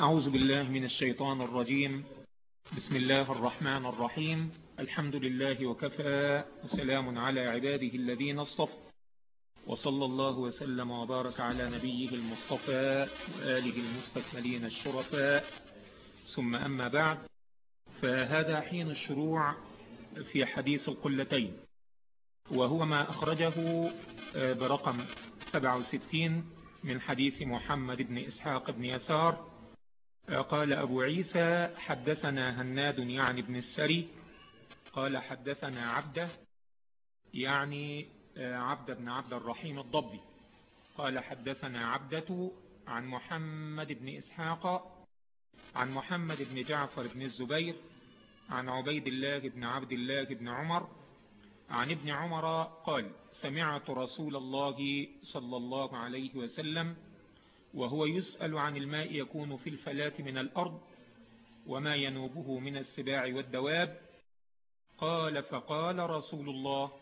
أعوذ بالله من الشيطان الرجيم. بسم الله الرحمن الرحيم. الحمد لله وكفى. وسلام على عباده الذين اصطفى. وصلى الله وسلم وبارك على نبيه المصطفى وآله المستكملين الشرفاء. ثم أما بعد فهذا حين الشروع في حديث القلتين. وهو ما أخرجه برقم 67 من حديث محمد بن إسحاق بن يسار قال أبو عيسى حدثنا هناد يعني ابن السري. قال حدثنا عبده يعني عبد بن عبد الرحيم الضبي. قال حدثنا عبدة عن محمد بن إسحاق عن محمد بن جعفر بن الزبير عن عبيد الله بن عبد الله بن عمر عن ابن عمر قال سمعت رسول الله صلى الله عليه وسلم وهو يسأل عن الماء يكون في الفلاة من الأرض وما ينوبه من السباع والدواب. قال فقال رسول الله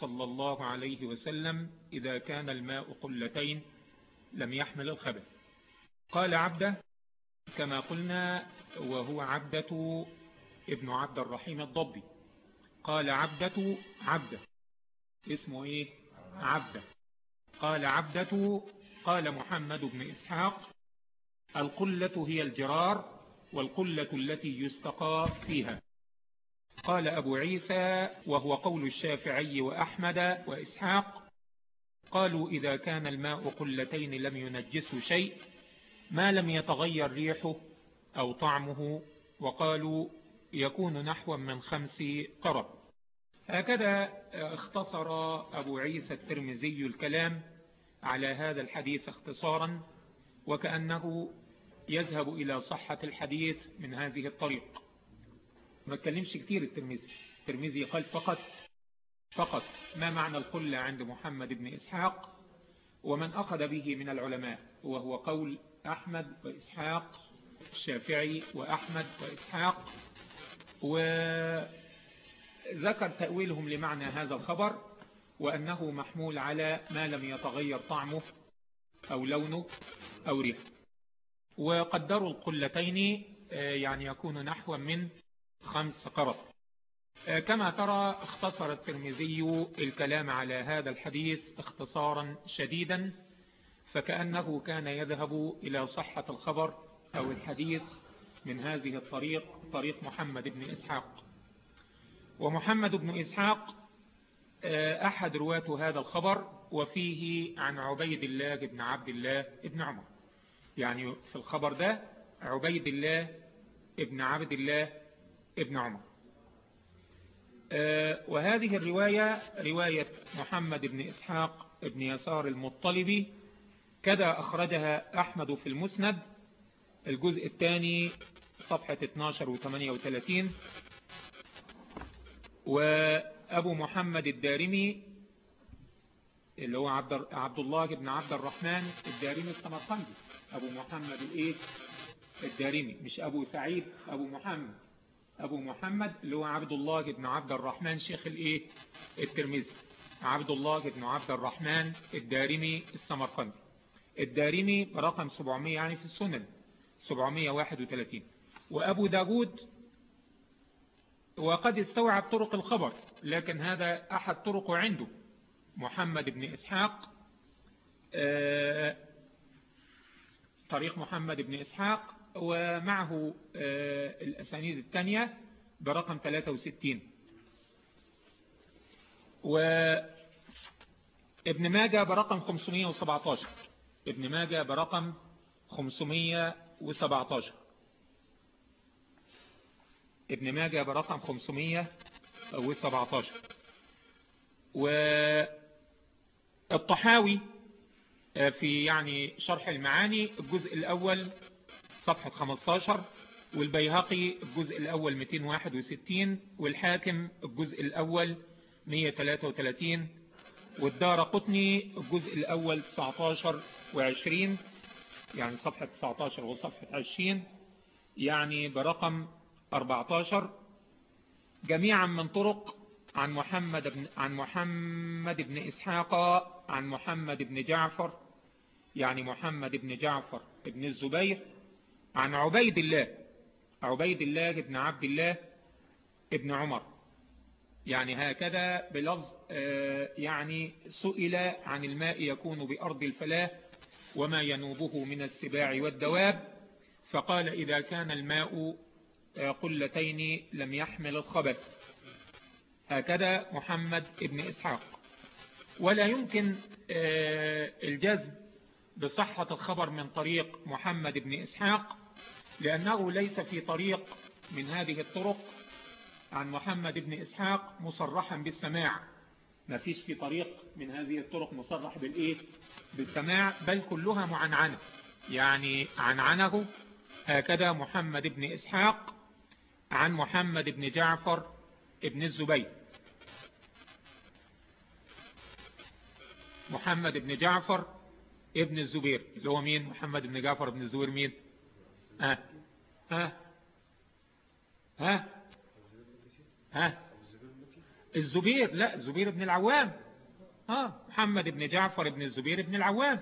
صلى الله عليه وسلم إذا كان الماء قلتين لم يحمل الخبث. قال عبده كما قلنا وهو عبدة ابن عبد الرحيم الضبي. قال عبدة عبدة. اسمه إيه؟ عبدة. قال عبدة قال محمد بن إسحاق القلة هي الجرار والقلة التي يستقى فيها. قال أبو عيسى وهو قول الشافعي وأحمد وإسحاق قالوا إذا كان الماء قلتين لم ينجسه شيء ما لم يتغير ريحه أو طعمه وقالوا يكون نحو من خمس قرب. هكذا اختصر أبو عيسى الترمذي الكلام على هذا الحديث اختصارا وكأنه يذهب إلى صحة الحديث من هذه الطريق. ما اتكلمش كتير الترمذي. الترمذي قال فقط فقط ما معنى القلة عند محمد بن إسحاق؟ ومن أخذ به من العلماء وهو قول أحمد وإسحاق الشافعي وأحمد وإسحاق وذكر تأويلهم لمعنى هذا الخبر. وأنه محمول على ما لم يتغير طعمه أو لونه أو ريحه. وقدروا القلتين يعني يكون نحو من خمس قرط كما ترى اختصر الترمذي الكلام على هذا الحديث اختصارا شديدا فكأنه كان يذهب إلى صحة الخبر أو الحديث من هذه الطريق طريق محمد بن إسحاق. ومحمد بن إسحاق أحد رواة هذا الخبر وفيه عن عبيد الله بن عبد الله بن عمر. يعني في الخبر ده عبيد الله ابن عبد الله ابن عمر. وهذه الرواية رواية محمد بن إسحاق ابن يسار المطلبي كذا أخرجها أحمد في المسند الجزء الثاني صفحة 12 و 38 وأبو محمد الدارمي اللي هو عبد, عبد الله بن عبد الرحمن الدارمي السمرقندي. أبو محمد الإيه؟ الدارمي مش أبو سعيد أبو محمد. أبو محمد اللي هو عبد الله بن عبد الرحمن شيخ الإيه؟ الترمذي. عبد الله بن عبد الرحمن الدارمي السمرقندي. الدارمي رقم 700 يعني في السنن 731 وأبو داود وقد استوعب طرق الخبر لكن هذا أحد طرقه عنده. محمد بن إسحاق طريق محمد بن إسحاق ومعه الأسانيد الثانية برقم 63 وابن ماجة برقم 517 ابن ماجة برقم 517 ابن ماجة برقم 517 والطحاوي في يعني شرح المعاني الجزء الأول صفحة 15 والبيهقي الجزء الأول 261 والحاكم الجزء الأول 133 والدار قطني الجزء الأول 19 و20 يعني صفحة 19 وصفحة 20 يعني برقم 14 جميعا من طرق عن محمد بن عن محمد بن إسحاق عن محمد بن جعفر يعني محمد بن جعفر بن الزبير عن عبيد الله عبيد الله بن عبد الله ابن عمر. يعني هكذا بلفظ يعني سئل عن الماء يكون بأرض الفلاة وما ينوبه من السباع والدواب فقال إذا كان الماء قلتين لم يحمل الخبث. هكذا محمد ابن إسحاق. ولا يمكن الجزم بصحة الخبر من طريق محمد بن إسحاق لأنه ليس في طريق من هذه الطرق عن محمد بن إسحاق مصرحا بالسماع. ما فيش في طريق من هذه الطرق مصرح بالإيه؟ بالسماع بل كلها معنعنة. يعني عنعنه هكذا محمد بن إسحاق عن محمد بن جعفر ابن الزبير. محمد بن جعفر ابن الزبير. اللي هو مين؟ محمد بن جعفر ابن الزبير مين؟ ها؟ ها؟ ها؟ ها؟ الزبير. لا الزبير بن العوام. ها؟ محمد بن جعفر بن الزبير بن العوام.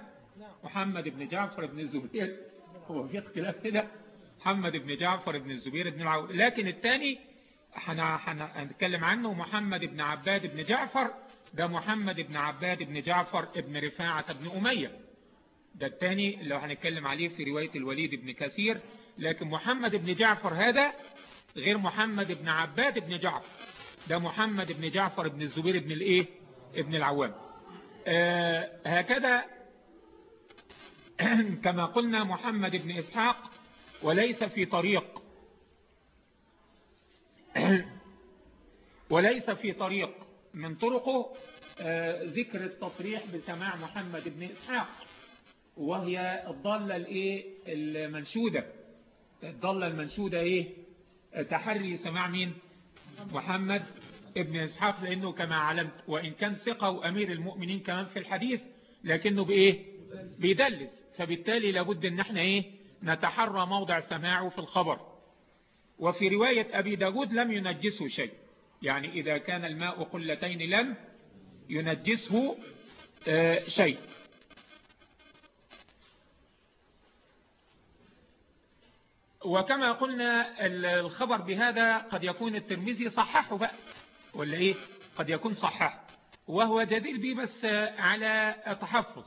محمد بن جعفر بن الزبير. هو في اختلاف كده محمد بن جعفر بن الزبير بن العوام لكن الثاني هنتكلم عنه محمد بن عباد بن جعفر ده محمد بن عباد بن جعفر بن رفاعة بن أمية. ده الثاني اللي هنتكلم عليه في رواية الوليد بن كثير. لكن محمد بن جعفر هذا غير محمد بن عباد بن جعفر. ده محمد بن جعفر بن الزبير بن الإيه؟ ابن العوام. آه هكذا كما قلنا محمد بن إسحاق وليس في طريق. وليس في طريق. من طرقه آه ذكر التصريح بسماع محمد بن إسحاق وهي الضالة الإيه؟ المنشودة. الضالة المنشودة إيه؟ تحري سماع مين؟ محمد ابن إسحاق لأنه كما علمت وإن كان ثقة وأمير المؤمنين كمان في الحديث لكنه بإيه؟ بيدلس. فبالتالي لابد إن إحنا إيه؟ نتحرى موضع سماعه في الخبر. وفي رواية أبي داود لم ينجسه شيء. يعني إذا كان الماء قلتين لم ينجسه آه شيء. وكما قلنا الخبر بهذا قد يكون الترمذي صححه بقى. ولا إيه؟ قد يكون صححه. وهو جدير به بس على تحفظ.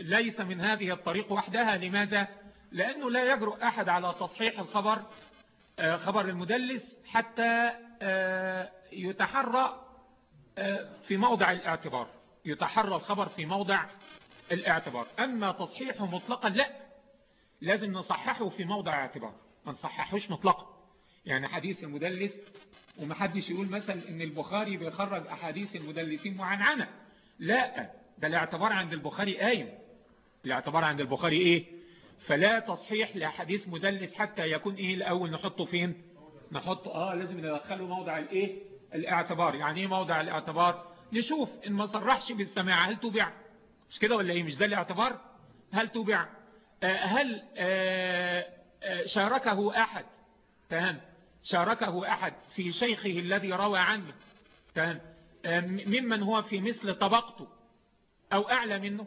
ليس من هذه الطريق وحدها. لماذا؟ لأنه لا يجرؤ أحد على تصحيح الخبر خبر المدلس حتى يتحرى في موضع الاعتبار يتحرى الخبر في موضع الاعتبار. أما تصحيحه مطلقا لا لازم نصححه في موضع اعتبار ما نصححوش مطلقا. يعني حديث المدلس ومحدش يقول مثلا إن البخاري بيخرج أحاديث المدلسين معنعنة لا ده الاعتبار عند البخاري قايم. الاعتبار عند البخاري إيه؟ فلا تصحيح لحديث مدلس حتى يكون إيه الأول نحطه فين؟ نحطه آه لازم ندخله موضع الإيه؟ الاعتبار. يعني إيه موضع الاعتبار؟ نشوف إن ما صرحش بالسماع هل تبع مش كده ولا إيه؟ مش ده الاعتبار؟ هل تبع آه هل آه آه شاركه أحد؟ تمام. شاركه أحد في شيخه الذي روى عنه؟ تمام. ممن هو في مثل طبقته أو أعلى منه؟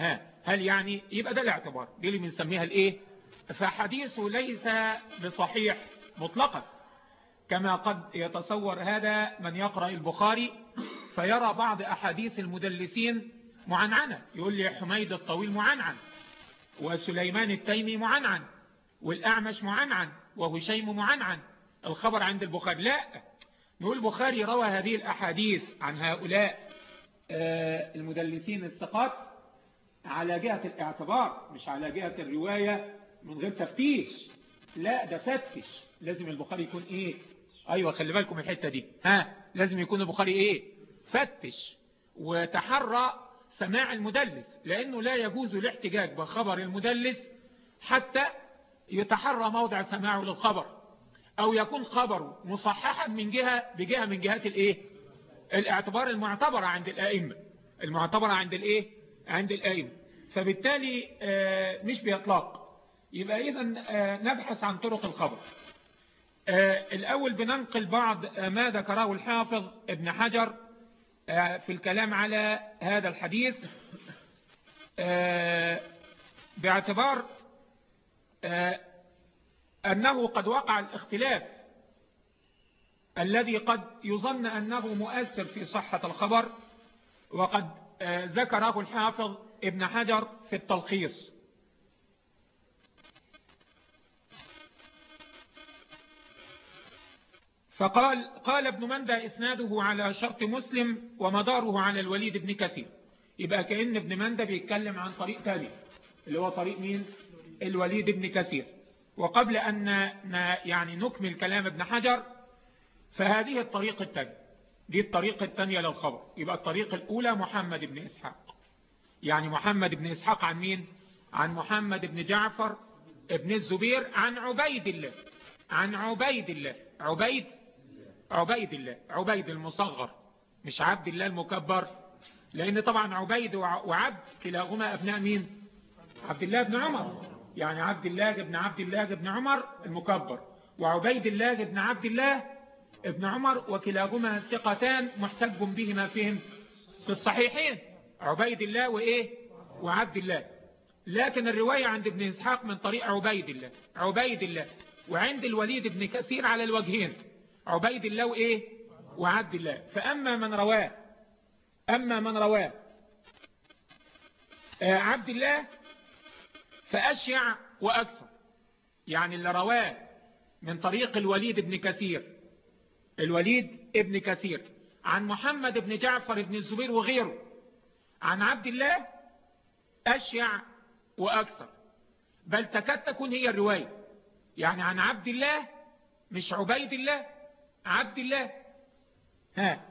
ها هل يعني؟ يبقى ده الاعتبار. دي اللي بنسميها الايه؟ فحديثه ليس بصحيح مطلقا. كما قد يتصور هذا من يقرأ البخاري فيرى بعض أحاديث المدلسين معنعنة. يقول لي حميد الطويل معنعن وسليمان التيمي معنعن والأعمش معنعن وهشيم معنعن. الخبر عند البخاري. لا نقول البخاري روى هذه الأحاديث عن هؤلاء المدلسين الثقات على جهة الاعتبار مش على جهة الرواية من غير تفتيش. لا ده فتش لازم البخاري يكون إيه؟ أيوه خلي بالكم الحتة دي. ها لازم يكون البخاري إيه؟ فتش وتحرى سماع المدلس لأنه لا يجوز الاحتجاج بخبر المدلس حتى يتحرى موضع سماعه للخبر أو يكون خبره مصححا من جهة بجهة من جهات الإيه؟ الاعتبار المعتبرة عند الأئمة. المعتبرة عند الإيه؟ عند الائمة فبالتالي مش بيطلق يبقى اذا نبحث عن طرق الخبر. الأول بننقل بعض ما ذكره الحافظ ابن حجر في الكلام على هذا الحديث. باعتبار آه، أنه قد وقع الاختلاف الذي قد يظن أنه مؤثر في صحة الخبر وقد آه، ذكره الحافظ ابن حجر في التلخيص. فقال قال ابن مندى إسناده على شرط مسلم ومداره على الوليد بن كثير. يبقى كأن ابن مندى بيتكلم عن طريق تاني اللي هو طريق مين؟ الوليد بن كثير. وقبل أن يعني نكمل كلام ابن حجر فهذه الطريقة الثانية دي الطريقة الثانية للخبر. يبقى الطريقة الأولى محمد بن إسحاق. يعني محمد بن إسحاق عن مين؟ عن محمد بن جعفر ابن الزبير عن عبيد الله. عن عبيد الله. عبيد عبيد الله. عبيد المصغر مش عبد الله المكبر. لأن طبعا عبيد وعبد كلاهما أبناء مين؟ عبد الله بن عمر. يعني عبد الله بن عبد الله بن عمر المكبر وعبيد الله بن عبد الله ابن عمر وكلاهما ثقتان محتج بهما فيهم في الصحيحين عبيد الله وإيه؟ وعبد الله. لكن الرواية عند ابن إسحاق من طريق عبيد الله عبيد الله. وعند الوليد بن كثير على الوجهين عبيد الله وإيه؟ وعبد الله. فأما من رواه أما من رواه آه، عبد الله فأشيع وأكثر. يعني اللي رواه من طريق الوليد بن كثير الوليد ابن كثير عن محمد بن جعفر بن الزبير وغيره عن عبد الله أشيع وأكثر. بل تكاد تكون هي الرواية. يعني عن عبد الله مش عبيد الله عبد الله ها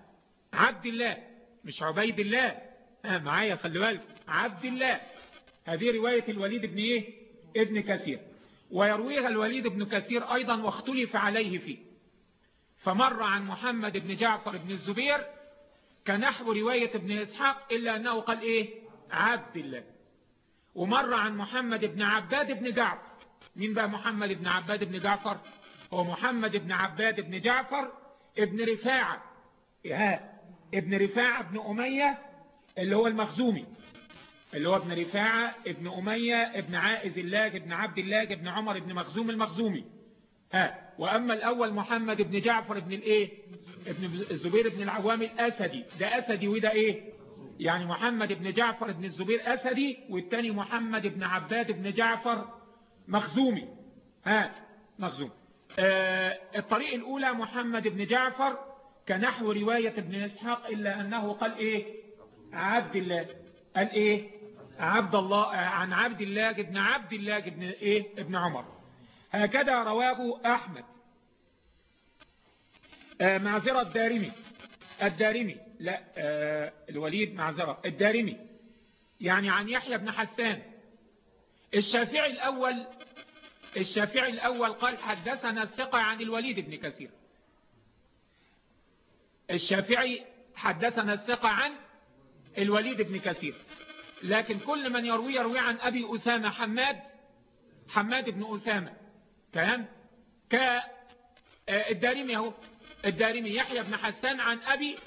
عبد الله مش عبيد الله ها معايا خلي بالك عبد الله. هذه رواية الوليد بن إيه؟ ابن كثير. ويرويها الوليد بن كثير أيضا واختلف عليه فيه. فمر عن محمد بن جعفر بن الزبير كنحو رواية ابن إسحاق إلا أنه قال إيه؟ عبد الله. ومر عن محمد بن عباد بن جعفر. مين بقى محمد بن عباد بن جعفر؟ هو محمد بن عباد بن جعفر ابن رفاعة. إيه ابن رفاعة بن أمية اللي هو المخزومي. اللي هو ابن رفاعة ابن أمية ابن عائز الله ابن عبد الله ابن عمر ابن مخزوم المخزومي. ها وأما الأول محمد بن جعفر بن الإيه؟ ابن الزبير بن العوام الأسدي. ده أسدي وده إيه؟ يعني محمد بن جعفر بن الزبير أسدي والتاني محمد بن عباد بن جعفر مخزومي. ها مخزوم. آه الطريق الأولى محمد بن جعفر كنحو رواية ابن إسحاق إلا أنه قال إيه؟ عبد الله. قال إيه؟ عبد الله عن عبد الله ابن عبد الله ابن إيه؟ ابن عمر. هكذا رواه أحمد. آه معذرة الدارمي. الدارمي لا آه الوليد معذرة. الدارمي يعني عن يحيى بن حسان. الشافعي الأول الشافعي الأول قال حدثنا الثقة عن الوليد بن كثير. الشافعي حدثنا الثقة عن الوليد بن كثير. لكن كل من يروي يروي عن أبي أسامة حماد حماد بن أسامة. كان كالدارمي اهو. الدارمي يحيى بن حسان عن أبي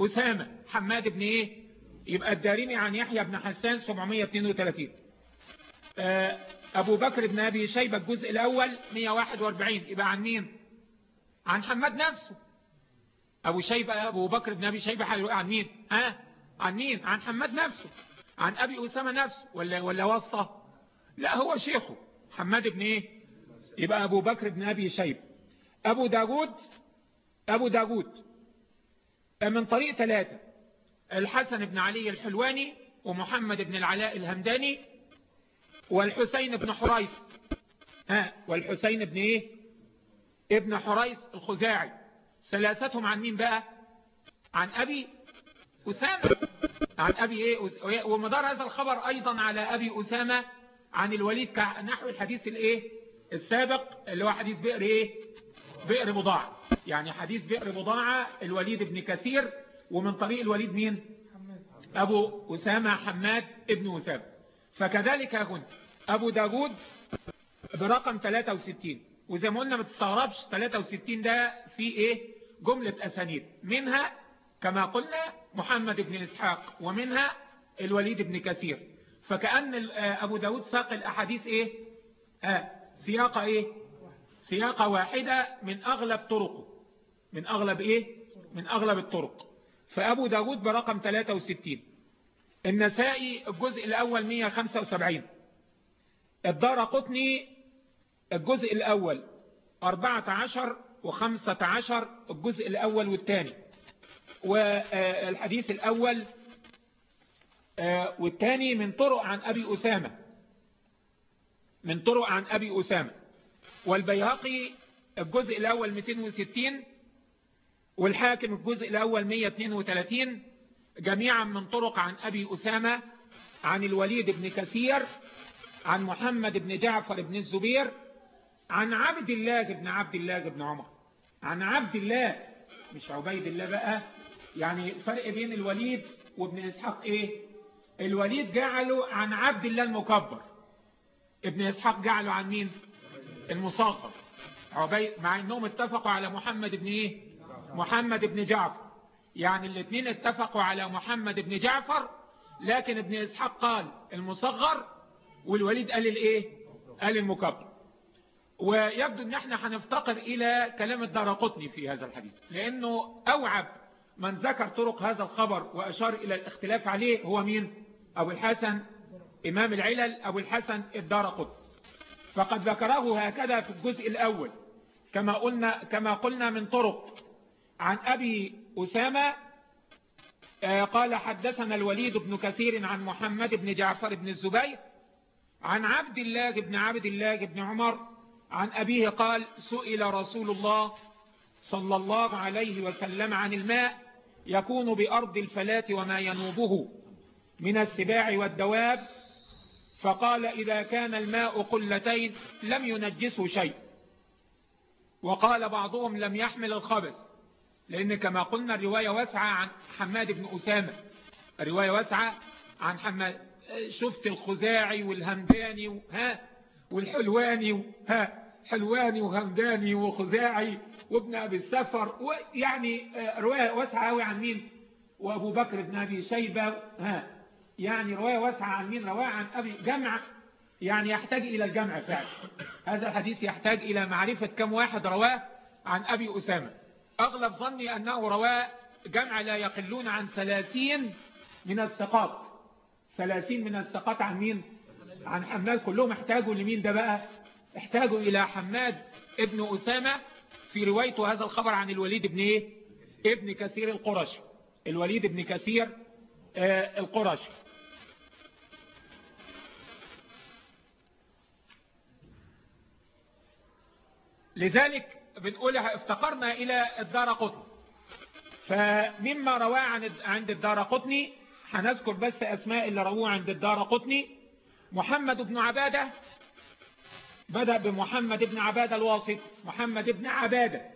أسامة. حماد بن إيه؟ يبقى الدارمي عن يحيى بن حسان 732 آه، أبو بكر بن أبي شيبة الجزء الأول 141 يبقى عن مين؟ عن حماد نفسه. أبو شيبة أبو بكر بن أبي شيبة عن مين؟ ها؟ عن مين؟ عن حماد نفسه. عن أبي أسامة نفسه. ولا ولا واسطة؟ لا هو شيخه. حماد بن إيه؟ يبقى أبو بكر بن أبي شيبة أبو داود أبو داود من طريق ثلاثة الحسن بن علي الحلواني ومحمد بن العلاء الهمداني والحسين بن حريث. ها والحسين بن إيه؟ ابن حريث الخزاعي. ثلاثتهم عن مين بقى؟ عن أبي أسامة. عن أبي إيه؟ ومدار هذا الخبر أيضا على أبي أسامة عن الوليد نحو الحديث الإيه؟ السابق اللي هو حديث بئر إيه؟ بئر بضاعة. يعني حديث بئر بضاعة الوليد بن كثير ومن طريق الوليد مين؟ أبو أسامة حماد ابن أسامة فكذلك هنا أبو داود برقم 63 وزي ما قلنا ما تستغربش 63 ده في إيه؟ جملة أسانيد. منها كما قلنا محمد بن إسحاق ومنها الوليد بن كثير. فكأن أبو داود ساق الأحاديث إيه؟ آه سياقة إيه؟ سياقة واحدة من أغلب طرقه. من أغلب إيه؟ من أغلب الطرق. فأبو داود برقم 63 النسائي الجزء الأول 175 الدار قطني الجزء الأول 14 و15 الجزء الأول والثاني. والحديث الأول آه، والثاني من طرق عن أبي أسامة. من طرق عن أبي أسامة. والبيهقي الجزء الأول 260 والحاكم الجزء الأول 132 جميعا من طرق عن أبي أسامة عن الوليد بن كثير عن محمد بن جعفر بن الزبير عن عبد الله بن عبد الله بن عمر. عن عبد الله مش عبيد الله بقى يعني الفرق بين الوليد وابن إسحاق إيه؟ الوليد جعله عن عبد الله المكبر. ابن إسحاق جعله عن مين؟ المصغر عبيد مع إنهم اتفقوا على محمد بن إيه؟ محمد بن جعفر. يعني الاثنين اتفقوا على محمد بن جعفر لكن ابن إسحاق قال المصغر والوليد قال الإيه؟ قال المكبر. ويبدو إن إحنا هنفتقر إلى كلام الدارقطني في هذا الحديث لأنه أوعب من ذكر طرق هذا الخبر وأشار إلى الاختلاف عليه هو مين؟ أبو الحسن إمام العلل أبو الحسن الدار فقد ذكره هكذا في الجزء الأول كما قلنا, كما قلنا من طرق. عن أبي أسامة آه، قال حدثنا الوليد بن كثير عن محمد بن جعفر بن الزبير عن عبد الله بن عبد الله بن عمر عن أبيه قال سئل رسول الله صلى الله عليه وسلم عن الماء يكون بأرض الفلاة وما ينوبه من السباع والدواب فقال إذا كان الماء قلتين لم ينجسه شيء. وقال بعضهم لم يحمل الخبث لأن كما قلنا الرواية واسعة عن حماد بن أسامة. الرواية واسعة عن حماد. شفت الخزاعي والهمداني ها؟ والحلواني ها؟ حلواني وهمداني وخزاعي وابن أبي السفر ويعني رواية واسعة عن مين؟ وأبو بكر بن أبي شيبة ها؟ يعني رواية واسعة عن مين؟ رواه عن أبي جمع يعني يحتاج إلى الجمع فعلا. هذا الحديث يحتاج إلى معرفة كم واحد رواه عن أبي أسامة. أغلب ظني أنه رواه جمع لا يقلون عن ثلاثين من الثقات. ثلاثين من الثقات عن مين؟ عن حماد. كلهم احتاجوا لمين ده بقى؟ احتاجوا إلى حماد ابن أسامة في روايته هذا الخبر عن الوليد ابن إيه؟ ابن كثير القرشي. الوليد ابن كثير آه القرشي. لذلك بنقولها افتقرنا إلى الدار قطن. فمما رواه عند الدار قطني هنذكر بس أسماء اللي رواه عند الدار قطني. محمد بن عبادة بدأ بمحمد بن عبادة الواسط محمد بن عبادة.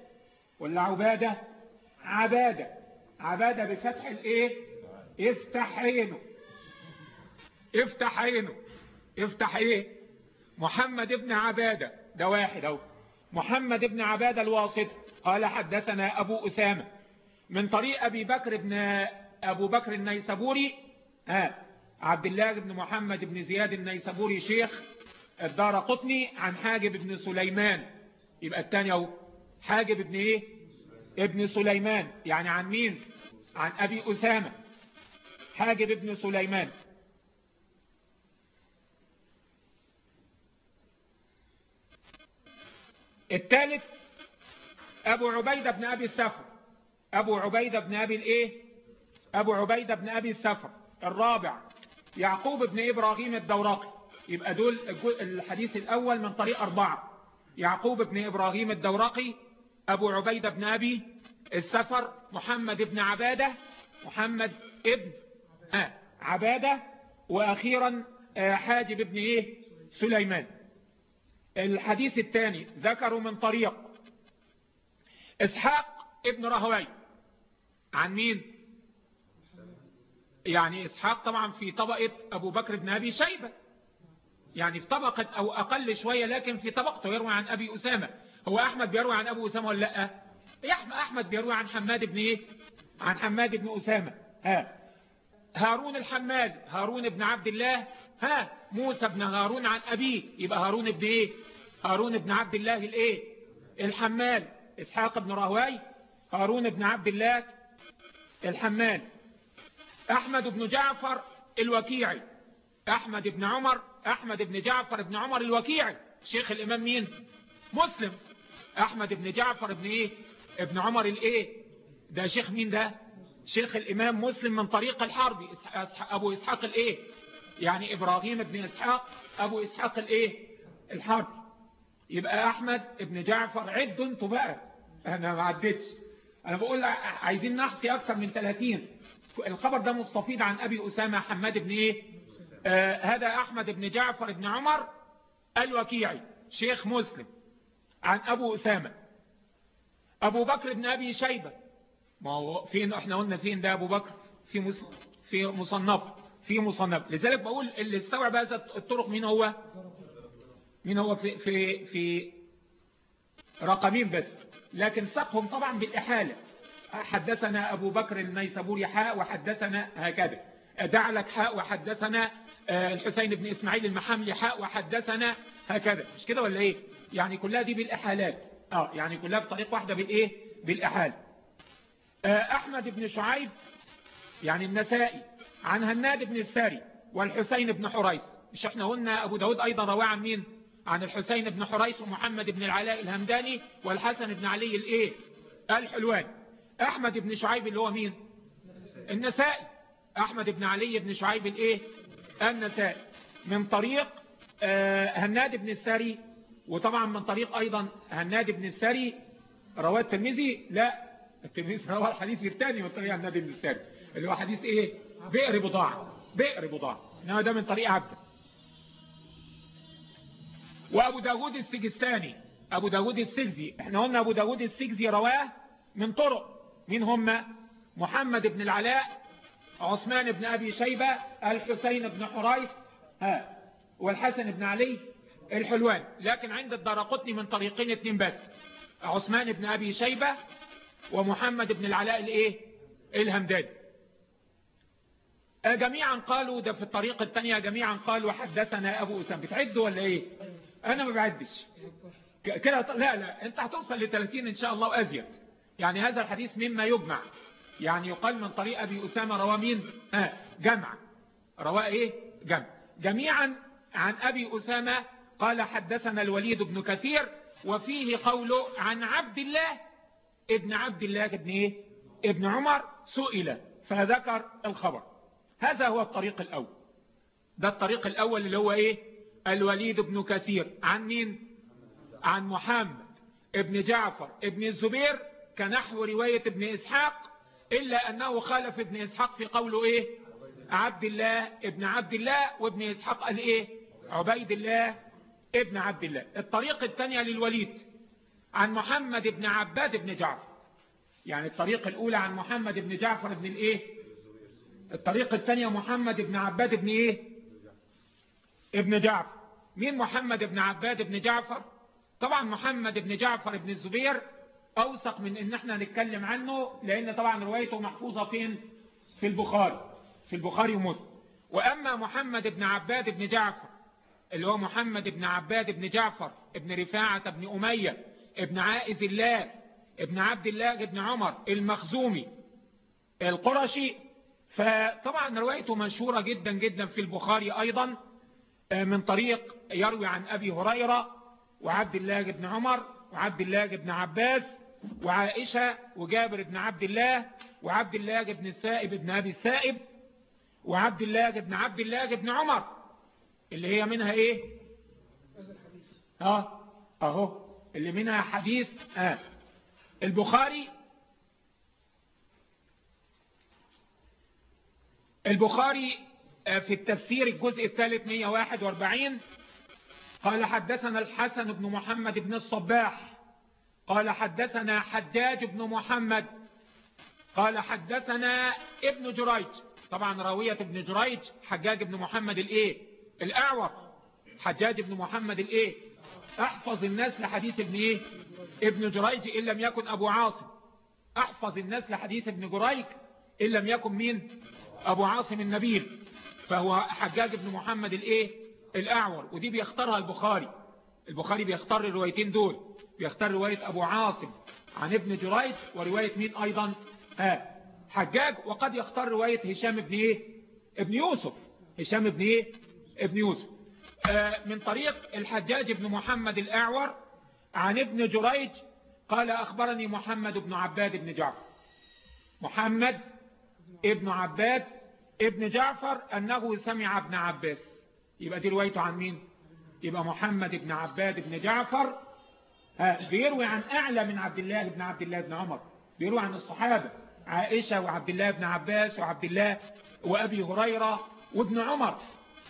ولا عبادة؟ عبادة. عبادة بفتح الإيه؟ افتح عينه. افتح عينه. افتح إيه؟ محمد بن عبادة. ده واحد أهو. محمد بن عباد الواسط قال حدثنا أبو أسامة من طريق أبي بكر بن أبو بكر النيسابوري. ها عبد الله بن محمد بن زياد النيسابوري شيخ الدار قطني عن حاجب بن سليمان. يبقى الثاني أهو. حاجب بن إيه؟ ابن سليمان. يعني عن مين؟ عن أبي أسامة. حاجب بن سليمان. الثالث أبو عبيدة بن أبي السفر. أبو عبيدة بن أبي الإيه؟ أبو عبيدة بن أبي السفر. الرابع يعقوب بن إبراهيم الدورقي. يبقى دول الحديث الأول من طريق أربعة. يعقوب بن إبراهيم الدورقي أبو عبيدة بن أبي السفر محمد بن عبادة محمد ابن آه عبادة وأخيرا آه حاجب بن إيه؟ سليمان. الحديث الثاني ذكروا من طريق. إسحاق ابن رهوي. عن مين؟ يعني إسحاق طبعا في طبقة أبو بكر بن أبي شيبة. يعني في طبقة أو أقل شوية لكن في طبقته يروي عن أبي أسامة. هو أحمد بيروي عن أبو أسامة ولا لأ؟ أحمد بيروي عن حماد بن إيه؟ عن حماد بن أسامة. ها. هارون الحمال هارون بن عبد الله. ها موسى بن هارون عن أبيه. يبقى هارون بن إيه؟ هارون بن عبد الله الإيه؟ الحمال. إسحاق بن راهواي هارون بن عبد الله الحمال. أحمد بن جعفر الوكيعي. أحمد بن عمر أحمد بن جعفر بن عمر الوكيعي. شيخ الإمام مين؟ مسلم. أحمد بن جعفر بن إيه؟ ابن عمر الإيه؟ ده شيخ مين ده؟ شيخ الإمام مسلم من طريق الحربي أبو إسحاق الإيه؟ يعني إبراهيم بن إسحاق أبو إسحاق الإيه؟ الحرب يبقى أحمد بن جعفر عدوا أنتوا بقى أنا ما عدتش. أنا بقول عايزين نحصي أكثر من 30 الخبر ده مستفيد عن أبي أسامة حماد بن إيه؟ آه هذا أحمد بن جعفر بن عمر الوكيعي شيخ مسلم. عن أبو أسامة. أبو بكر بن أبي شيبة. ما هو فين إحنا قلنا فين ده أبو بكر؟ في في مصنف في مصنف. لذلك بقول اللي استوعب هذا الطرق مين هو؟ مين هو في في في رقمين بس. لكن سقهم طبعا بالإحالة. حدثنا أبو بكر النيسابوري حاء وحدثنا هكذا. دعلك حاء وحدثنا الحسين بن إسماعيل المحملي حاء وحدثنا هكذا. مش كده ولا إيه؟ يعني كلها دي بالإحالات. آه يعني كلها بطريق واحدة بالإيه؟ بالإحالة. أحمد بن شعيب يعني النسائي عن هناد بن الساري والحسين بن حريث. مش إحنا قلنا أبو داود أيضا رواه عن مين؟ عن الحسين بن حريث ومحمد بن العلاء الهمداني والحسن بن علي الإيه؟ الحلوان أحمد بن شعيب اللي هو مين؟ النسائي. أحمد بن علي بن شعيب الإيه؟ النسائي. من طريق آه هناد بن الساري وطبعا من طريق أيضا هناد بن الساري رواه الترمذي. لا الترمذي رواه الحديث الثاني من طريق هناد بن الساري اللي هو حديث إيه؟ بئر بضاعة. بئر بضاعة. إنما ده من طريق عبده وأبو داود السجستاني. أبو داود السجزي. إحنا قلنا أبو داود السجزي رواه من طرق. من هم محمد بن العلاء عثمان بن أبي شيبة الحسين بن حريث ها والحسن بن علي الحلوان. لكن عند الدارقطني من طريقين اتنين بس. عثمان بن أبي شيبة ومحمد بن العلاء الايه؟ الهمداني. جميعا قالوا ده في الطريقة الثانية جميعا قالوا حدثنا أبو أسامة. بتعدوا ولا إيه؟ أنا ما بعدش. كده لا لا أنت هتوصل ل 30 إن شاء الله وازيد يعني هذا الحديث مما يجمع. يعني يقال من طريق أبي أسامة رواه مين؟ آه جمع. رواه إيه؟ جمع. جميعا عن أبي أسامة قال حدثنا الوليد بن كثير وفيه قوله عن عبد الله ابن عبد الله ابن إيه ابن عمر سئل فذكر الخبر. هذا هو الطريق الأول. ده الطريق الأول اللي هو إيه؟ الوليد بن كثير. عن مين؟ عن محمد ابن جعفر ابن الزبير كنحو رواية ابن إسحاق إلا أنه خالف ابن إسحاق في قوله إيه؟ عبد الله ابن عبد الله وابن إسحاق قال إيه؟ عبيد الله ابن عبد الله. الطريق الثانية للوليد. عن محمد بن عباد بن جعفر. يعني الطريقة الأولى عن محمد بن جعفر بن الإيه؟ الطريقة الثانية محمد بن عباد بن إيه؟ ابن جعفر. مين محمد بن عباد بن جعفر؟ طبعا محمد بن جعفر بن الزبير أوثق من إن إحنا نتكلم عنه لأن طبعا روايته محفوظة فين؟ في البخاري في البخاري ومسلم. وأما محمد بن عباد بن جعفر اللي هو محمد بن عباد بن جعفر ابن رفاعة بن أمية ابن عائز الله ابن عبد الله بن عمر المخزومي القرشي. فطبعا روايته مشهورة جدا جدا في البخاري أيضا من طريق يروي عن أبي هريرة وعبد الله بن عمر وعبد الله بن عباس وعائشة وجابر بن عبد الله وعبد الله بن السائب بن أبي السائب وعبد الله بن عبد الله بن عمر اللي هي منها إيه؟ آه أهو. اللي منها حديث آه. البخاري البخاري في التفسير الجزء الثالث 141 قال حدثنا الحسن بن محمد بن الصباح قال حدثنا حجاج بن محمد قال حدثنا ابن جريج. طبعا راوية ابن جريج حجاج بن محمد الإيه؟ الأعور. حجاج بن محمد الإيه؟ أحفظ الناس لحديث ابن إيه؟ ابن جريج إن لم يكن أبو عاصم. أحفظ الناس لحديث ابن جريج إن لم يكن مين؟ أبو عاصم النبيل. فهو حجاج بن محمد الإيه؟ الأعور. ودي بيختارها البخاري. البخاري بيختار الروايتين دول. بيختار رواية أبو عاصم عن ابن جريج ورواية مين أيضا؟ ها حجاج. وقد يختار رواية هشام بن إيه؟ ابن يوسف. هشام بن إيه؟ ابن يوسف. من طريق الحجاج بن محمد الأعور عن ابن جريج قال أخبرني محمد بن عباد بن جعفر. محمد ابن عباد ابن جعفر أنه سمع ابن عباس. يبقى دي روايته عن مين؟ يبقى محمد بن عباد بن جعفر. بيروي عن أعلى من عبد الله بن عبد الله بن عمر. بيروي عن الصحابة عائشة وعبد الله بن عباس وعبد الله وأبي هريرة وابن عمر.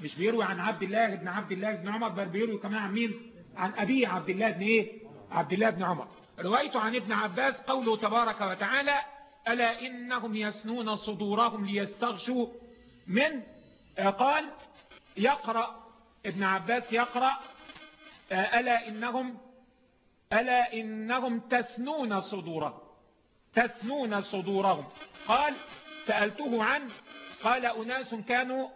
مش بيروي عن عبد الله بن عبد الله بن عمر بل بيروي كمان عن مين؟ عن أبي عبد الله بن إيه؟ عبد الله بن عمر. روايته عن ابن عباس قوله تبارك وتعالى ألا إنهم يسنون صدورهم ليستغشوا؟ من؟ قال يقرأ ابن عباس يقرأ ألا إنهم ألا إنهم تسنون صدورهم تسنون صدورهم. قال سألته عنه قال أناس كانوا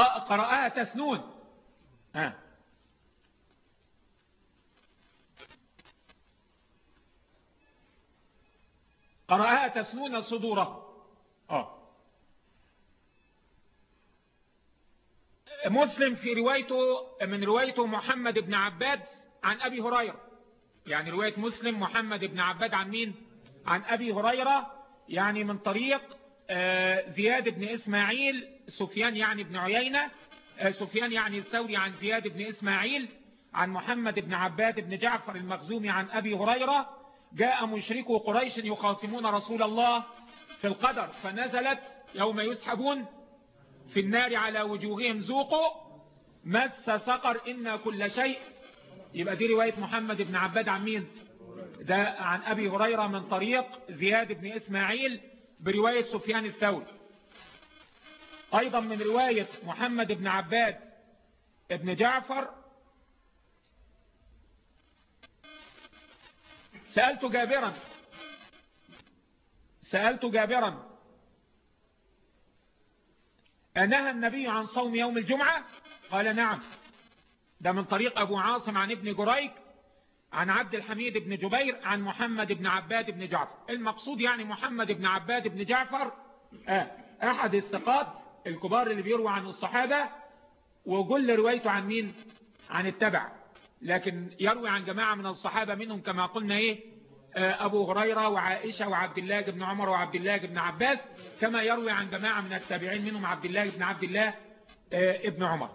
قرأها تسنون. ها. قرأها تسنون صدوره آه. مسلم في روايته من روايته محمد بن عباد عن أبي هريرة. يعني رواية مسلم محمد بن عباد عن مين؟ عن أبي هريرة يعني من طريق زياد بن إسماعيل سفيان يعني بن عيينة آه، سفيان يعني الثوري عن زياد بن إسماعيل عن محمد بن عباد بن جعفر المخزومي عن أبي هريرة. جاء مشركو قريش يخاصمون رسول الله في القدر فنزلت يوم يسحبون في النار على وجوههم ذوقوا مس سقر إن كل شيء. يبقى دي رواية محمد بن عباد عن مين؟ ده عن أبي هريرة من طريق زياد بن إسماعيل. برواية سفيان الثوري. أيضا من رواية محمد بن عباد ابن جعفر. سألت جابرا. سألت جابرا. أنهى النبي عن صوم يوم الجمعة؟ قال نعم. ده من طريق أبو عاصم عن ابن جريك عن عبد الحميد بن جبير عن محمد بن عباد بن جعفر. المقصود يعني محمد بن عباد بن جعفر آه أحد الثقات الكبار اللي بيروى عن الصحابة وكل روايته عن مين؟ عن التبع. لكن يروي عن جماعة من الصحابة منهم كما قلنا إيه؟ آه، أبو هريرة وعائشة وعبد الله بن عمر وعبد الله بن عباس كما يروي عن جماعة من التابعين منهم عبد الله بن عبد الله آه، ابن عمر.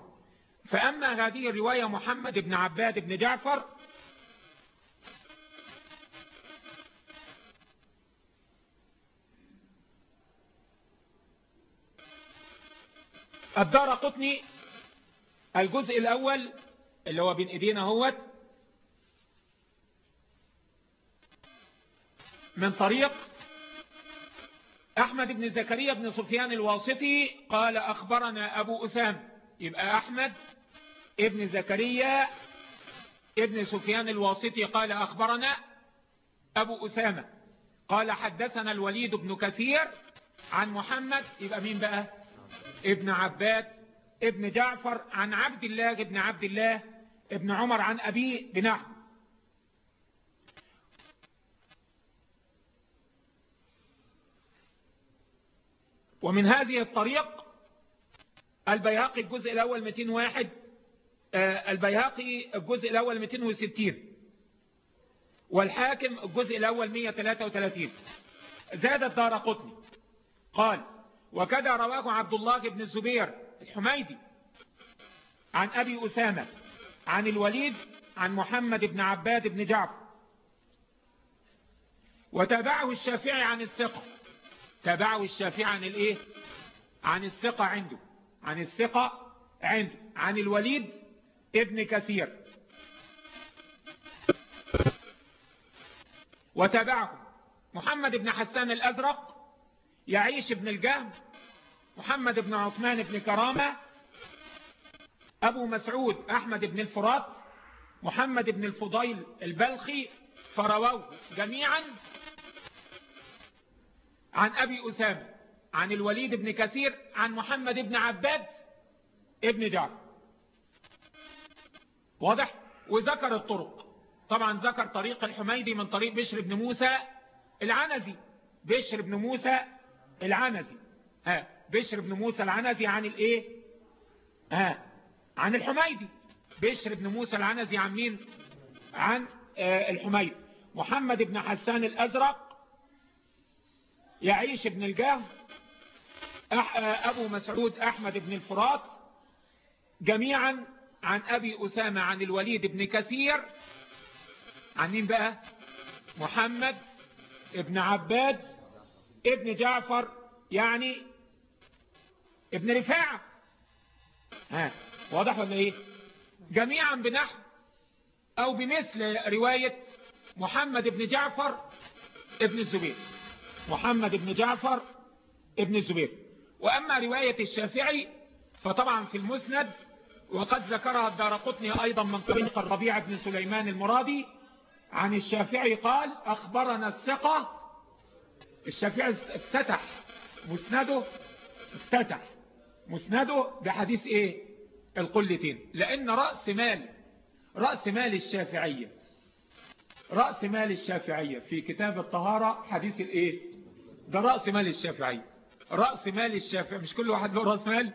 فأما هذه الرواية محمد بن عباد بن جعفر الدار قطني الجزء الأول اللي هو بين إيدينا هوت من طريق أحمد بن زكريا بن سفيان الواسطي قال أخبرنا أبو أسام يبقى أحمد ابن زكريا ابن سفيان الواسطي قال أخبرنا أبو أسامة. قال حدثنا الوليد بن كثير عن محمد. يبقى مين بقى؟ ابن عباد ابن جعفر عن عبد الله ابن عبد الله ابن عمر عن أبيه بنحو. ومن هذه الطريق البيهقي الجزء الأول 201 آه، البيهقي الجزء الأول 260 والحاكم الجزء الأول 133 زاد الدار قطني. قال وكذا رواه عبد الله بن الزبير الحميدي عن أبي أسامة عن الوليد عن محمد بن عباد بن جعفر. وتابعه الشافعي عن الثقة. تابعه الشافعي عن الإيه؟ عن الثقة عنده. عن الثقة عنده. عن الوليد ابن كثير. وتابعه محمد بن حسان الأزرق يعيش ابن الجهم محمد بن عثمان بن كرامة أبو مسعود أحمد بن الفرات محمد بن الفضيل البلخي فرووه جميعا. عن أبي أسامة عن الوليد بن كثير عن محمد بن عباد ابن جعفر. واضح؟ وذكر الطرق. طبعا ذكر طريق الحميدي من طريق بشر بن موسى العنزي. بشر بن موسى العنزي. ها بشر بن موسى العنزي عن الايه؟ ها عن الحميدي. بشر بن موسى العنزي عن مين؟ عن آه الحميدي. محمد بن حسان الازرق يعيش بن الجاه أبو مسعود أحمد بن الفرات. جميعا عن أبي أسامة عن الوليد بن كثير. عن مين بقى؟ محمد ابن عباد. ابن جعفر يعني ابن رفاعة. ها واضح ولا إيه؟ جميعا بنحو أو بمثل رواية محمد بن جعفر ابن الزبير. محمد بن جعفر ابن الزبير. وأما رواية الشافعي فطبعا في المسند وقد ذكرها الدار قطني أيضا من طريق الربيع بن سليمان المرادي عن الشافعي قال أخبرنا الثقة الشافعي افتتح مسنده افتتح مسنده بحديث إيه؟ القلتين. لأن رأس مال رأس مال الشافعية رأس مال الشافعية في كتاب الطهارة حديث الإيه؟ ده رأس مال الشافعية. رأس مال الشافعية مش كل واحد له رأس مال؟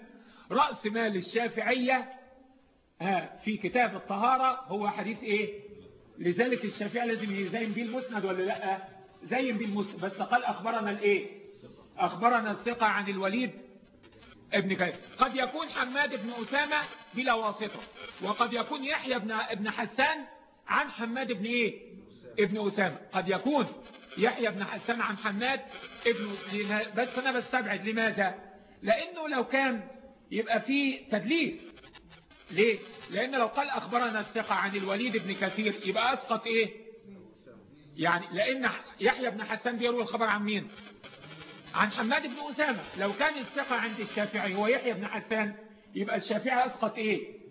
رأس مال الشافعية ها في كتاب الطهارة هو حديث إيه؟ لذلك الشافعي لازم يزين بيه المسند ولا لأ؟ زين بيه المسند بس قال أخبرنا الإيه؟ أخبرنا الثقة عن الوليد ابن كيف. قد يكون حماد بن أسامة بلا واسطة وقد يكون يحيى بن ابن حسان عن حماد بن إيه؟ ابن أسامة. قد يكون يحيى بن حسان عن حماد ابن بس أنا بستبعد. لماذا؟ لأنه لو كان يبقى فيه تدليس. ليه؟ لأن لو قال أخبرنا الثقة عن الوليد بن كثير يبقى أسقط إيه؟ يعني لأن يحيى بن حسان بيروي الخبر عن مين؟ عن حماد بن أسامة. لو كان الثقة عند الشافعي هو يحيى بن حسان يبقى الشافعي أسقط إيه؟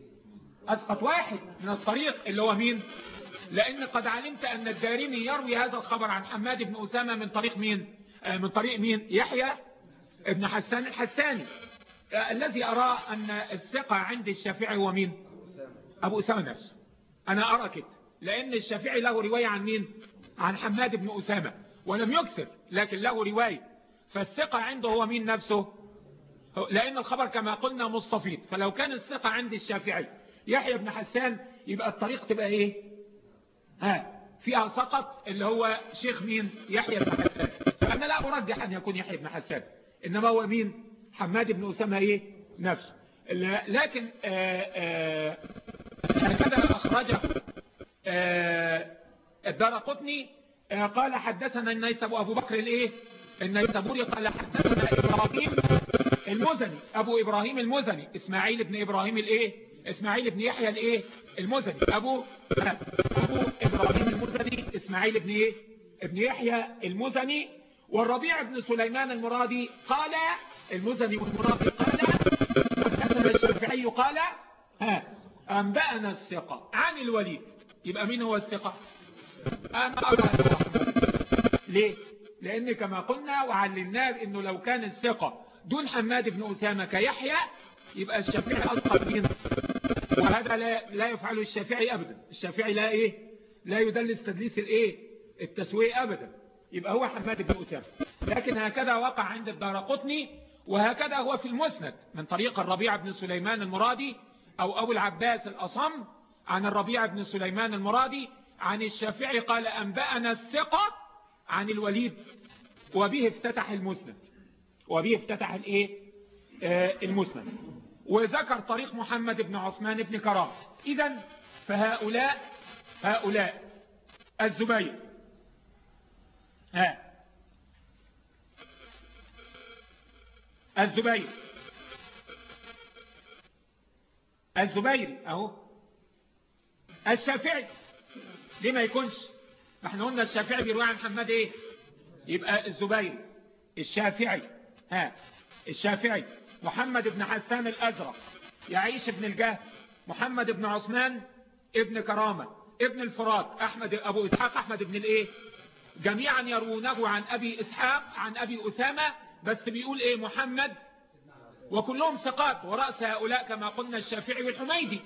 أسقط واحد من الطريق اللي هو مين؟ لأن قد علمت أن الدارمي يروي هذا الخبر عن حماد بن أسامة من طريق مين؟ آه من طريق مين؟ يحيى ابن حسان الحساني. آه الذي أرى أن الثقة عند الشافعي هو مين؟ أبو أسامة نفسه. أنا أرى كده. لأن الشافعي له رواية عن مين؟ عن حماد بن أسامة ولم يكثر لكن له رواية. فالثقة عنده هو مين نفسه؟ لأن الخبر كما قلنا مستفيض. فلو كان الثقة عند الشافعي يحيى بن حسان يبقى الطريق تبقى إيه؟ ها فيها سقط اللي هو شيخ مين؟ يحيى بن حسان. فأنا لا أرجح أن يكون يحيى بن حسان إنما هو مين؟ حماد بن أسامة إيه؟ نفسه. لكن هكذا أخرجه؟ الدار قطني قال حدثنا النيسب أبو بكر الإيه؟ النيسابوري قال حدثنا إبراهيم المزني أبو إبراهيم المزني إسماعيل بن إبراهيم الإيه؟ إسماعيل بن يحيى الإيه؟ المزني أبو أبو إبراهيم المزني إسماعيل بن إيه؟ ابن يحيى المزني والربيع بن سليمان المرادي قال المزني والمرادي قال حدثنا الشافعي قال ها أنبأنا الثقة عن الوليد يبقى مين هو الثقة؟ أنا أرى ليه؟ لأن كما قلنا وعلمناه أنه لو كان الثقة دون حماد بن أسامة كيحيى يبقى الشافعي أسقط منه. وهذا لا, لا يفعله الشافعي أبدا. الشافعي لا إيه؟ لا يدلس تدليس الإيه؟ التسوية أبدا. يبقى هو حماد بن أسامة. لكن هكذا وقع عند الدار قطني وهكذا هو في المسند من طريق الربيع بن سليمان المرادي أو أبو العباس الأصم عن الربيع بن سليمان المرادي عن الشافعي قال أنبأنا الثقة عن الوليد وبه افتتح المسند وبه افتتح الإيه؟ آه المسند. وذكر طريق محمد بن عثمان بن كرام. إذا فهؤلاء هؤلاء الزبير. ها. الزبير. الزبير أهو. الشافعي. ليه ما يكونش؟ إحنا قلنا الشافعي بيروي عن حماد إيه؟ يبقى الزبير. الشافعي. ها الشافعي. محمد بن حسان الأزرق. يعيش ابن الجهل محمد بن عثمان ابن كرامة. ابن الفرات. أحمد أبو إسحاق. أحمد بن الإيه؟ جميعا يروونه عن أبي إسحاق عن أبي أسامة. بس بيقول إيه؟ محمد. وكلهم ثقات. ورأس هؤلاء كما قلنا الشافعي والحميدي.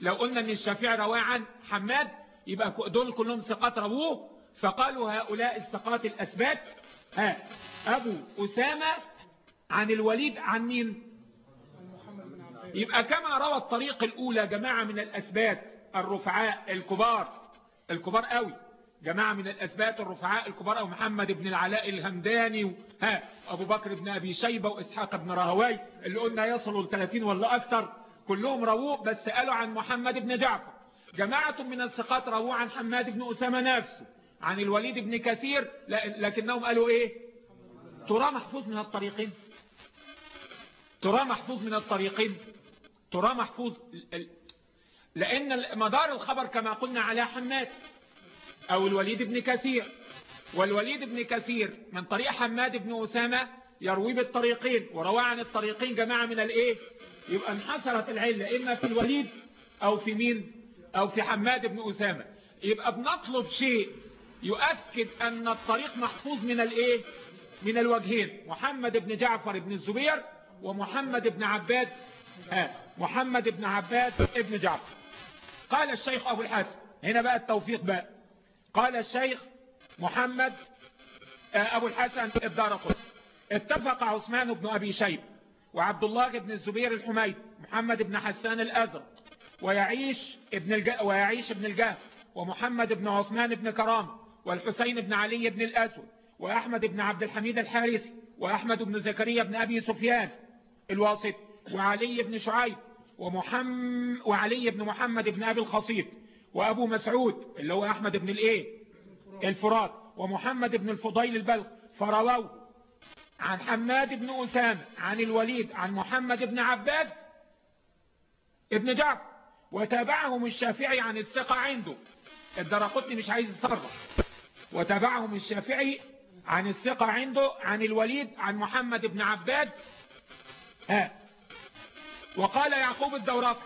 لو قلنا أن الشافعي رواه عن حماد يبقى دول كلهم ثقات رووه فقالوا هؤلاء الثقات الأثبات. ها أبو أسامة عن الوليد عن مين؟ يبقى كما روى الطريق الأولى جماعة من الأثبات الرفعاء الكبار الكبار قوي جماعة من الأثبات الرفعاء الكبار أو محمد بن العلاء الهمداني ها أبو بكر بن أبي شيبة وإسحاق بن رهواي اللي قلنا يصلوا ل 30 ولا أكثر كلهم رووه بس قالوا عن محمد بن جعفر. جماعة من الثقات رووا عن حماد بن أسامة نفسه عن الوليد بن كثير لكنهم قالوا إيه؟ ترى محفوظ من الطريقين. ترى محفوظ من الطريقين. ترى محفوظ لأن مدار الخبر كما قلنا على حماد أو الوليد بن كثير. والوليد بن كثير من طريق حماد بن أسامة يروي بالطريقين وروى عن الطريقين جماعة من الإيه؟ يبقى انحصرت العلة إما في الوليد أو في مين؟ أو في حماد بن أسامة. يبقى بنطلب شيء يؤكد أن الطريق محفوظ من الإيه؟ من الوجهين. محمد بن جعفر بن الزبير ومحمد بن عباد ها محمد بن عباد ابن جعفر. قال الشيخ أبو الحسن هنا بقى التوفيق بقى. قال الشيخ محمد أبو الحسن الدارقط اتفق عثمان بن أبي شيب وعبد الله بن الزبير الحميد محمد بن حسان الأزرق. ويعيش ابن الج... ويعيش ابن الجهل ومحمد بن عثمان بن كرام والحسين بن علي بن الأسود وأحمد بن عبد الحميد الحارثي وأحمد بن زكريا بن أبي سفيان الواسط وعلي بن شعيب ومحمد وعلي بن محمد بن أبي الخصيب وأبو مسعود اللي هو أحمد بن الإيه؟ الفرات ومحمد بن الفضيل البلخ فرووا عن حماد بن أسامة عن الوليد عن محمد بن عباد ابن جعفر. وتابعهم الشافعي عن الثقة عنده. الدرقطني مش عايز يصرح وتابعهم الشافعي عن الثقة عنده عن الوليد عن محمد بن عباد. ها. وقال يعقوب الدورقي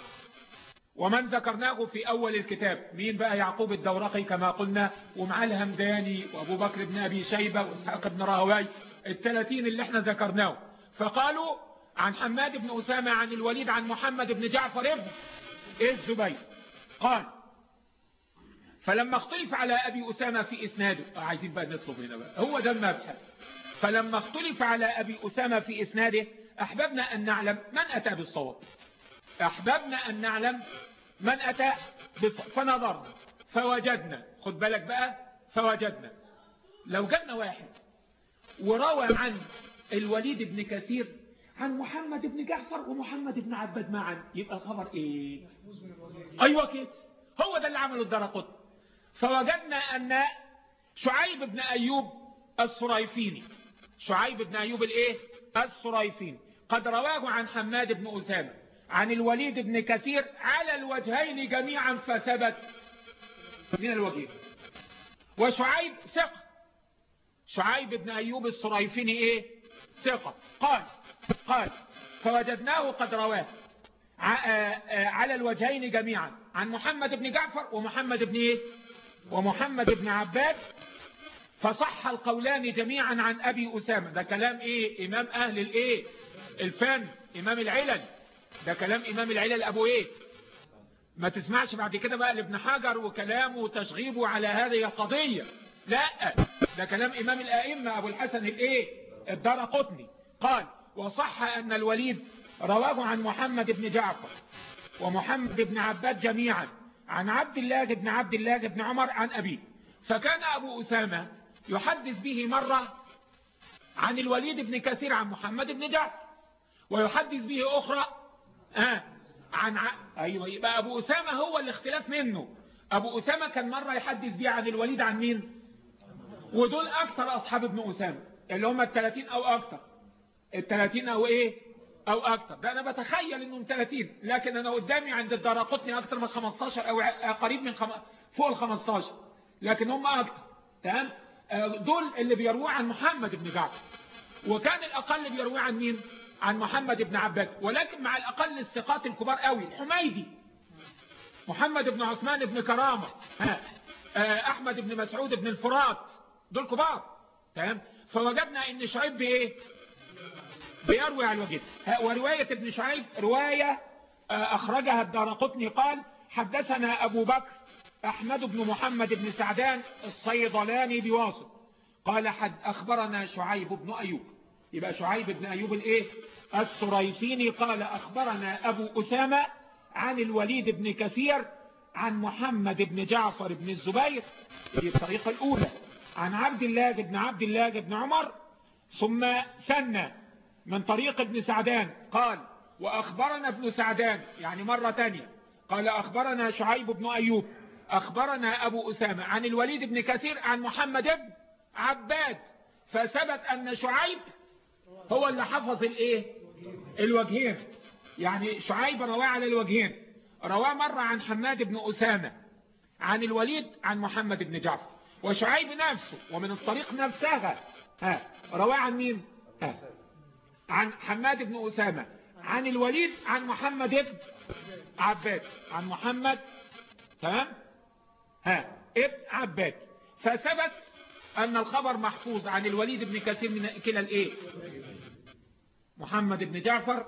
ومن ذكرناه في أول الكتاب. مين بقى يعقوب الدورقي كما قلنا؟ ومعاه الهمداني وأبو بكر بن أبي شيبة وإسحاق بن راهواي الثلاثين اللي إحنا ذكرناه. فقالوا عن حماد بن أسامة عن الوليد عن محمد بن جعفر ابن الزبير؟ قال فلما اختلف على أبي أسامة في إسناده عايزين بقى نطلب هنا بقى هو ده المبحث. فلما اختلف على أبي أسامة في إسناده أحببنا أن نعلم من أتى بالصواب. أحببنا أن نعلم من أتى بالصواب فنظرنا فوجدنا. خد بالك بقى فوجدنا. لو جدنا واحد وروى عن الوليد بن كثير عن محمد بن جعفر ومحمد بن عباد معا. يبقى الخبر إيه؟ أيوه كده هو ده اللي عمله الدرقط فوجدنا أن شعيب بن أيوب السريفيني شعيب بن أيوب الإيه؟ السريفيني. قد رواه عن حماد بن أسامة عن الوليد بن كثير على الوجهين جميعا فثبت من الوجهين وشعيب ثقة. شعيب بن أيوب السريفيني إيه؟ ثقة. قال قال فوجدناه قد رواه. على الوجهين جميعا. عن محمد بن جعفر ومحمد بن إيه؟ ومحمد بن عباد فصح القولان جميعا عن أبي أسامة. ده كلام إيه؟ إمام أهل الإيه؟ الفن. إمام العلل. ده كلام إمام العلل أبو إيه؟ ما تسمعش بعد كده بقى لابن حجر وكلامه وتشغيبه على هذه القضية. لا ده كلام إمام الأئمة أبو الحسن الإيه؟ الدار قطني. قال وصح أن الوليد رواه عن محمد بن جعفر ومحمد بن عباد جميعا عن عبد الله بن عبد الله بن عمر عن أبيه. فكان أبو أسامة يحدث به مرة عن الوليد بن كثير عن محمد بن جعفر ويحدث به أخرى آه عن ع... أيوة يبقى أبو أسامة هو الاختلاف منه. أبو أسامة كان مرة يحدث به عن الوليد عن مين؟ ودول أكثر أصحاب ابن أسامة اللي هم الثلاثين أو أكثر. الثلاثين أو إيه؟ أو أكتر. ده أنا بتخيل انهم 30 لكن أنا قدامي عند الدارقطني أكتر من 15 أو قريب من خم... فوق ال 15 لكن هم أكتر. تمام؟ دول اللي بيرووا عن محمد بن جعفر. وكان الأقل بيروي عن مين؟ عن محمد بن عباد ولكن مع الأقل الثقات الكبار قوي. الحميدي. محمد بن عثمان بن كرامة. ها. أحمد بن مسعود بن الفرات. دول كبار. تمام؟ فوجدنا إن شعيب بإيه؟ بيروي عن الوجه ورواية ابن شعيب رواية أخرجها الدارقطني قال حدثنا أبو بكر أحمد بن محمد بن سعدان الصيدلاني بواسط قال حد أخبرنا شعيب بن أيوب. يبقى شعيب بن أيوب الإيه؟ السريفيني قال أخبرنا أبو أسامة عن الوليد بن كثير عن محمد بن جعفر بن الزبير في الطريقة الأولى عن عبد الله بن عبد الله بن عمر ثم سنى من طريق ابن سعدان قال وأخبرنا ابن سعدان يعني مرة تانية قال أخبرنا شعيب بن أيوب أخبرنا أبو أسامة عن الوليد بن كثير عن محمد بن عباد فثبت أن شعيب هو اللي حفظ الإيه؟ الوجهين. يعني شعيب رواه على الوجهين. رواه مرة عن حماد بن أسامة عن الوليد عن محمد بن جعفر. وشعيب نفسه ومن الطريق نفسها ها رواه عن مين؟ ها. عن حماد بن أسامة عن الوليد عن محمد بن عباد عن محمد تمام؟ ها ابن عباد فثبت أن الخبر محفوظ عن الوليد بن كثير من كلا الإيه؟ محمد بن جعفر